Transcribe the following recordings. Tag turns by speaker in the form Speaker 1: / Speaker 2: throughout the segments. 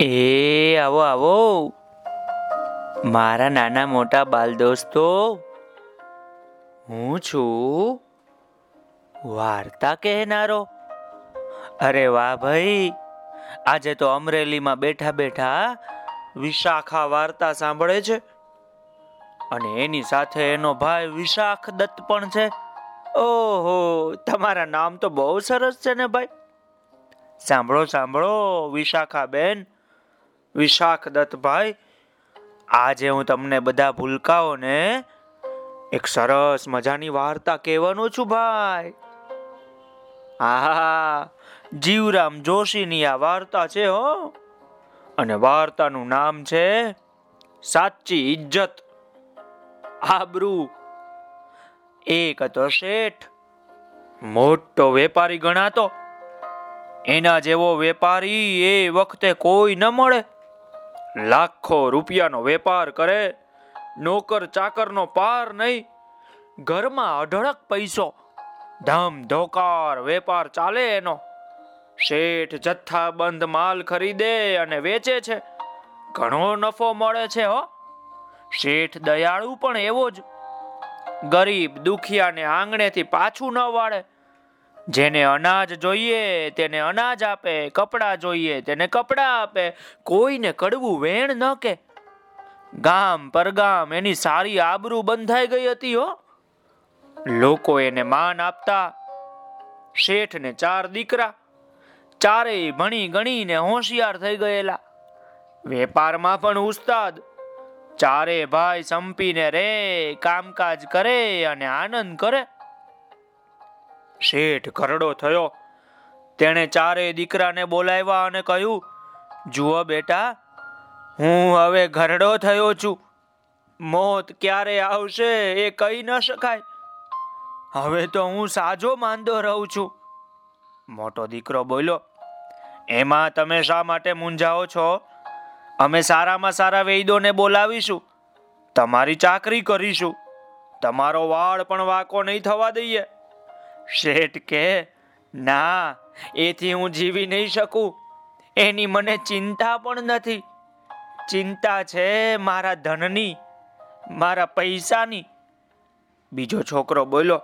Speaker 1: એ, આવો આવો. મારા નાના મોટા બાલ દોસ્તો હું છું વાર્તા કહેનારો. અરે વાહ ભાઈ, આજે તો અમરેલીમાં બેઠા બેઠા વિશાખા વાર્તા સાંભળે છે. અને એની સાથે એનો ભાઈ વિશાખ દત્ત પણ છે. ઓહો, તમારા નામ તો બહુ સરસ છે ને ભાઈ. સાંભળો સાંભળો વિશાખા બેન વિશાખ દત્તભાઈ, આજે હું તમને બધા ભૂલકાઓને એક સરસ મજાની વાર્તા કહેવાનો છું ભાઈ. આહા, જીવરામ જોશીની આ વાર્તા છે હો. અને વાર્તાનું નામ છે સાચી ઇજ્જત. આબરૂ. એક હતો શેઠ, મોટો વેપારી ગણાતો. એના જેવો વેપારી એ વખતે કોઈ ન મળે. લાખો રૂપિયાનો વેપાર કરે, નોકર ચાકરનો પાર નહીં, ઘરમાં અઢળક પૈસો, ધમ ધોકાર વેપાર ચાલે એનો. શેઠ જથ્થાબંધ માલ ખરીદે અને વેચે છે. ઘણો નફો મળે છે, હો. શેઠ દયાળુ પણ એવો જ. ગરીબ દુખિયાને આંગણેથી પાછું ન વાળે. જેને અનાજ જોઈએ તેને અનાજ આપે, કપડાં જોઈએ તેને કપડાં આપે. કોઈને કડવું વેણ ન કે. ગામ પરગામ એની સારી આબરૂ બંધાઈ ગઈ હતી હો. લોકો એને માન આપતા. શેઠને ચાર દીકરા. ચારેય ભણી ગણીને હોશિયાર થઈ ગયેલા. વેપારમાં પણ ઉસ્તાદ. ચારે ભાઈ સંપીને રે, કામકાજ કરે અને આનંદ કરે. શેઠ ઘરડો થયો. તેણે ચારેય દીકરાને બોલાવ્યા અને કહ્યું, જુઓ બેટા, હું હવે ઘરડો થયો છું. મોત ક્યારે આવશે એ કહી ન શકાય. હવે તો હું સાજો માંદો રહું છું. મોટો દીકરો બોલ્યો, એમાં તમે શા માટે મૂંઝાઓ છો? અમે સારામાં સારા વૈદોને બોલાવીશું. તમારી ચાકરી કરીશું. તમારો વાળ પણ વાકો નહીં થવા દઈએ. શેઠ કે, ના, એથી હું જીવી નહીં શકું. એની મને ચિંતા પણ નથી. ચિંતા છે મારા ધનની, મારા પૈસાની. બીજો છોકરો બોલો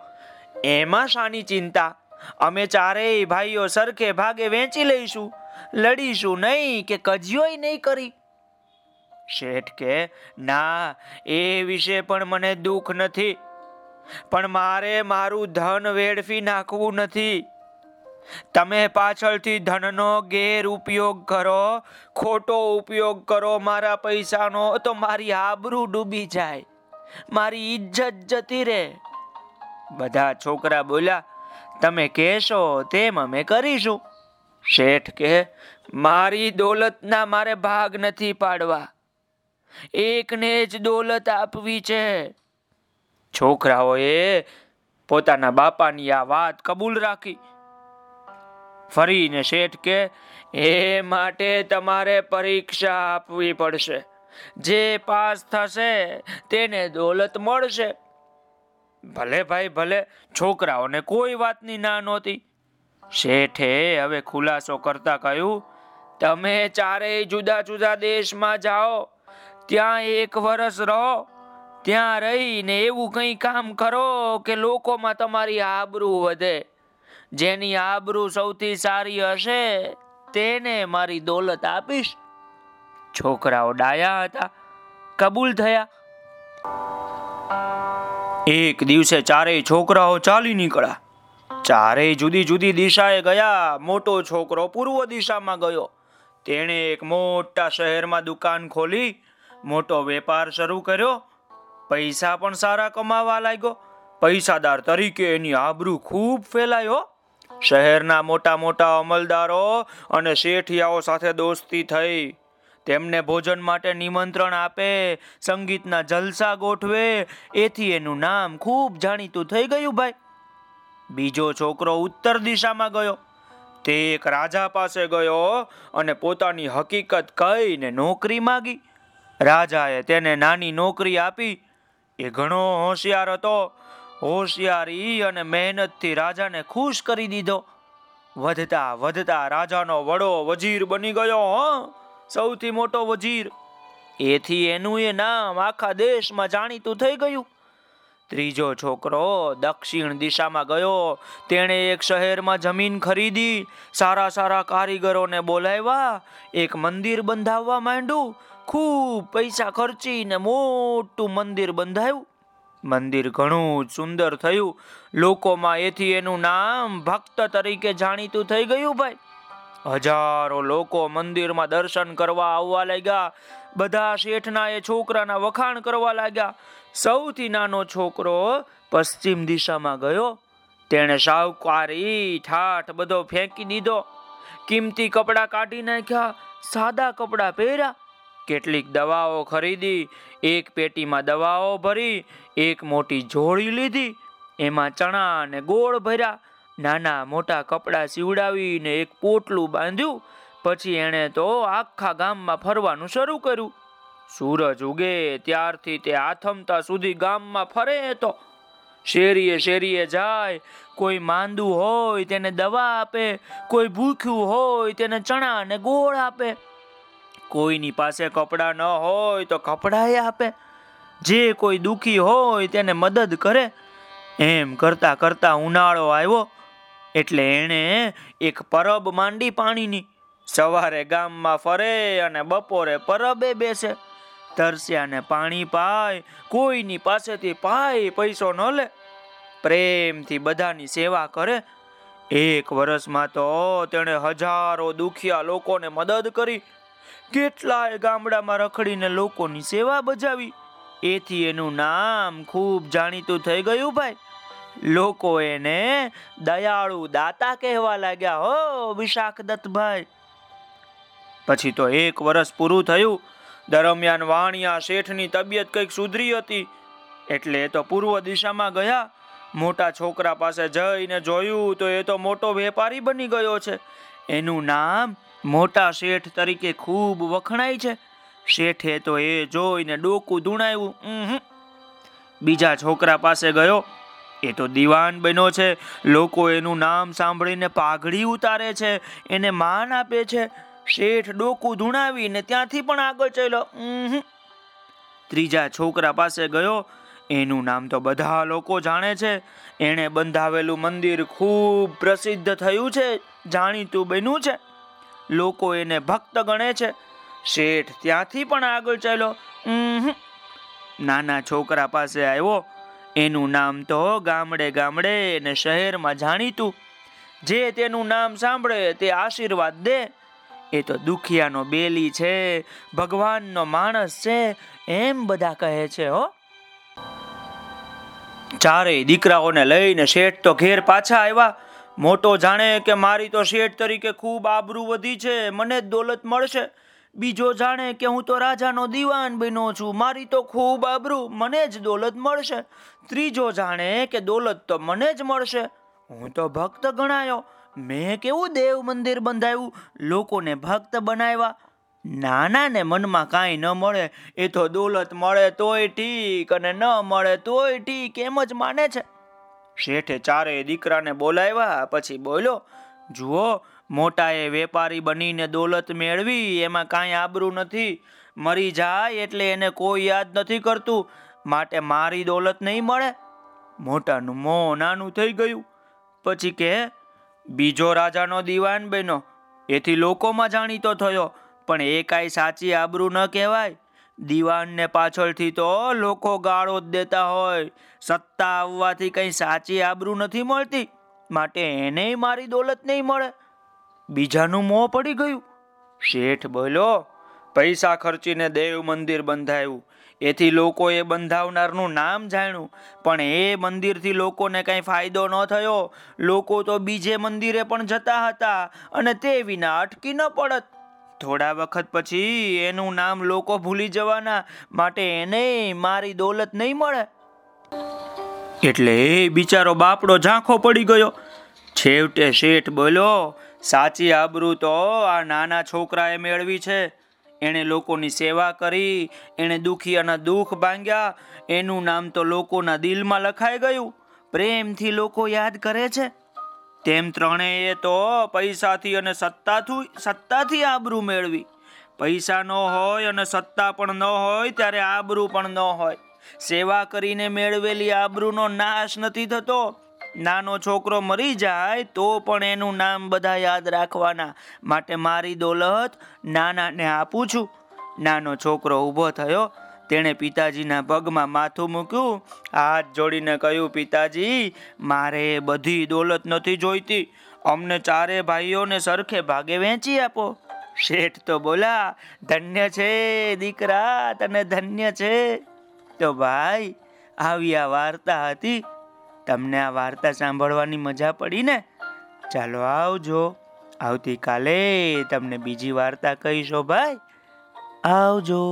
Speaker 1: એમાં શાની ચિંતા? અમે ચારેય ભાઈઓ સરખે ભાગે વેચી લઈશું. લડીશું નહીં કે કજિયોય નહીં કરી. શેઠ કે, ના, એ વિશે પણ મને દુઃખ નથી. પણ મારે મારું ધન વેડફી નાખવું નથી. તમે પાછળથી ધનનો ગેર ઉપયોગ કરો, ખોટો ઉપયોગ કરો, મારા પૈસાનો, તો મારી આબરૂ ડૂબી જાય. મારી ઇજ્જત જતી રહે. બધા છોકરા બોલ્યા, તમે કહેશો તેમ અમે કરીશું. શેઠ કે મારી દોલતના મારે ભાગ નથી પાડવા. એકને જ દોલત આપવી છે. છોકરાઓએ પોતાના બાપાની આ વાત કબૂલ રાખી. ફરીને શેઠ કે એ માટે તમારે પરીક્ષા આપવી પડશે. જે પાસ થશે તેને દોલત મળશે. ભલે ભાઈ, ભલે. છોકરાઓને કોઈ વાતની ના નહોતી. શેઠે હવે ખુલાસો કરતા કહ્યું, તમે ચારેય જુદા જુદા દેશમાં જાઓ. ત્યાં એક વર્ષ રહો. ત્યાં રહીને એવું કંઈ કામ કરો કે લોકોમાં તમારી આબરૂ વધે. જેની આબરૂ સૌથી સારી હશે, તેને મારી દોલત આપીશ. છોકરાઓ ડાયા હતા, કબૂલ થયા. એક દિવસે ચારેય છોકરાઓ ચાલી નીકળ્યા. ચારેય જુદી જુદી દિશાએ ગયા. મોટો છોકરો પૂર્વ દિશામાં ગયો. તેણે એક મોટા શહેરમાં દુકાન ખોલી, મોટો વેપાર શરૂ કર્યો. પૈસા પણ સારા કમાવા લાગ્યો. પૈસાદાર તરીકે એની આબરૂ ખૂબ ફેલાયો શહેરના મોટા મોટા અમલદારો અને શેઠિયાઓ સાથે દોસ્તી થઈ. તેમને ભોજન માટે નિમંત્રણ આપે, સંગીતના જલસા ગોઠવે. એથી એનું નામ ખૂબ જાણીતું થઈ ગયું ભાઈ. બીજો છોકરો ઉત્તર દિશામાં ગયો. તે એક રાજા પાસે ગયો અને પોતાની હકીકત કહીને નોકરી માગી. રાજાએ તેને નાની નોકરી આપી. એ ઘણો હોશિયાર હતો. હોશિયારી અને મહેનતથી રાજાને ખુશ કરી દીધો. વધતા વધતા રાજાનો વડો વજીર બની ગયો, હો? સૌથી મોટો વજીર. એથી એનું એ નામ આખા દેશમાં જાણીતું થઈ ગયું. ત્રીજો છોકરો દક્ષિણ દિશામાં ગયો. તેણે એક શહેરમાં જમીન ખરીદી, સારા સારા કારીગરોને બોલાવ્યા, એક મંદિર બંધાવવા માંડ્યું ખૂબ પૈસા ખર્ચીને મોટું મંદિર બંધાયું. મંદિર ઘણું જ સુંદર થયું. લોકોમાં એથી એનું નામ ભક્ત તરીકે જાણીતું થઈ ગયું ભાઈ. હજારો લોકો મંદિરમાં દર્શન કરવા આવવા લાગ્યા. બધા શેઠના એ છોકરાના વખાણ કરવા લાગ્યા. સૌથી નાનો છોકરો પશ્ચિમ દિશામાં ગયો. તેણે સાવકારી ઠાઠ બધો ફેંકી દીધો. કિંમતી કપડાં કાઢી નાખ્યા, સાદા કપડાં પહેર્યા. કેટલીક દવાઓ ખરીદી, એક પેટીમાં દવાઓ ભરી, એક મોટી જોડી લીધી. એમાં ચણા અને ગોળ ભર્યા. નાના મોટા કપડાં સીવડાવીને એક પોટલું બાંધ્યું. પછી એણે તો આખા ગામમાં ફરવાનું શરૂ કર્યું. સૂરજ ઉગે ત્યારથી તે આથમતા સુધી ગામમાં ફરે તો. શેરીએ શેરીએ જાય. કોઈ માંદું હોય તેને દવા આપે. કોઈ ભૂખ્યું હોય તેને ચણા અને ગોળ આપે. કોઈની પાસે કપડાં ન હોય તો કપડાં આપે. જે કોઈ દુખી હોય તેને મદદ કરે. એમ કરતા કરતા ઉનાળો આવ્યો. એટલે એણે એક પરબ માંડી પાણીની. સવારે ગામમાં ફરે અને બપોરે પરબે બેસે. તરસ્યાને પાણી પાય, કોઈની પાસેથી પાય પૈસો ન લે. પ્રેમથી બધાની સેવા કરે. એક વર્ષમાં તો તેણે હજારો દુખિયા લોકોને મદદ કરી. કેટલાય ગામડામાં રખડીને લોકોની સેવા બજાવી. એથી એનું નામ ખૂબ જાણીતું થઈ ગયું ભાઈ. લોકો એને દયાળુ દાતા કહેવા લાગ્યા, હો વિશાખ દત્તભાઈ પછી તો એક વર્ષ પૂરું થયું. દરમિયાન વાણિયા શેઠની તબિયત કંઈક સુધરી હતી. એટલે એ તો પૂર્વ દિશામાં ગયા. મોટા છોકરા પાસે જઈને જોયું તો એ તો મોટો વેપારી બની ગયો છે. એનું નામ મોટા શેઠ તરીકે ખૂબ વખણાય છે. શેઠે તો એ જોઈને ડોકું ધૂણાયું. બીજા છોકરા પાસે ગયો. એ તો દીવાન બન્યો છે. લોકો એનું નામ સાંભળીને પાઘડી ઉતારે છે, એને માન આપે છે. શેઠ ડોકું ધૂણાવીને ત્યાંથી પણ આગળ ચાલ્યો. ત્રીજા છોકરા પાસે ગયો. એનું નામ તો બધા લોકો જાણે છે. એણે બંધાવેલું મંદિર ખૂબ પ્રસિદ્ધ થયું છે, જાણીતું બન્યું છે. લોકો એને ભક્ત ગણે છે. શેઠ ત્યાંથી પણ આગળ ચાલ્યો. નાના છોકરા પાસે આવ્યો. એનું નામ તો ગામડે ગામડે અને શહેરમાં જાણીતું. જે તેનું નામ સાંભળે તે આશીર્વાદ દે. એ તો દુખિયાનો બેલી છે, ભગવાનનો માણસ છે, એમ બધા કહે છે, હો. ચારેય દીકરાઓને લઈને શેઠ તો ઘેર પાછા આવ્યા. મોટો જાણે કે મારી તો શેઠ તરીકે ખૂબ આબરૂ વધી છે, મને જ દોલત મળશે. બીજો જાણે કે હું તો રાજાનો દીવાન બન્યો છું, મારી તો ખૂબ આબરૂ, મને જ દોલત મળશે. ત્રીજો જાણે કે દોલત તો મને જ મળશે. હું તો ભક્ત ગણાયો, મેં કેવું દેવ મંદિર બંધાયું, લોકોને ભક્ત બનાવ્યા. નાનાને મનમાં કાંઈ ન મળે, એ તો દોલત મળે તોય ઠીક અને ન મળે તોય ઠીક, એમ જ માને છે. શેઠે ચારેય દીકરાને બોલાવ્યા, પછી બોલ્યો, જુઓ, મોટાએ વેપારી બનીને દોલત મેળવી, એમાં કાંઈ આબરૂ નથી. મરી જાય એટલે એને કોઈ યાદ નથી કરતું. માટે મારી દોલત નહીં મળે. મોટાનું મોં નાનું થઈ ગયું. પછી કે, બીજો રાજાનો દીવાન બન્યો. એથી લોકોમાં જાણીતો થયો, પણ એ કાંઈ સાચી આબરૂ ન કહેવાય. દીવાનને પાછળથી તો લોકો ગાળો જ દેતા હોય. સત્તા આવવાથી કંઈ સાચી આબરૂ નથી મળતી. માટે એને મારી દોલત નહીં મળે. બીજાનું મોં પડી ગયું. શેઠ બોલ્યો, પૈસા ખર્ચીને દેવ મંદિર બંધાયું. એથી લોકોએ બંધાવનારનું નામ જાણ્યું. પણ એ મંદિરથી લોકોને કંઈ ફાયદો ન થયો. લોકો તો બીજે મંદિરે પણ જતા હતા અને તે વિના અટકી ન પડત. થોડા વખત પછી એનું નામ લોકો ભૂલી જવાના માટે એને મારી દોલત નહીં મળે. એટલે બિચારો બાપડો ઝાંખો પડી ગયો. છેવટે શેઠ બોલ્યો, સાચી આબરૂ તો આ નાના છોકરાએ મેળવી છે. એણે લોકોની સેવા કરી, એણે દુખિયાના દુઃખ ભાંગ્યા. એનું નામ તો લોકોના દિલમાં લખાઈ ગયું. પ્રેમથી લોકો યાદ કરે છે. તેમ ત્રણેય તો પૈસાથી અને સત્તાથી સત્તાથી આબરૂ મેળવી. પૈસા ન હોય અને સત્તા પણ ન હોય ત્યારે આબરૂ પણ ન હોય. સેવા કરીને મેળવેલી આબરૂનો નાશ નથી થતો. નાનો છોકરો મરી જાય તો પણ એનું નામ બધા યાદ રાખવાના. માટે મારી દોલત નાનાને આપું છું. નાનો છોકરો ઊભો થયો તેણે પિતાજીના પગમાં માથું મૂક્યું, હાથ જોડીને કહ્યું, પિતાજી, મારે બધી દોલત નથી જોઈતી. અમને ચારે ભાઈઓને સરખે ભાગે વેચી આપો. શેઠ તો બોલા, ધન્ય છે, દીકરા, તને ધન્ય છે. તો ભાઈ, આવી આ વાર્તા હતી. તમને આ વાર્તા સાંભળવાની મજા પડી ને? ચાલો આવજો. આવતીકાલે તમને બીજી વાર્તા કહીશો ભાઈ. આવજો.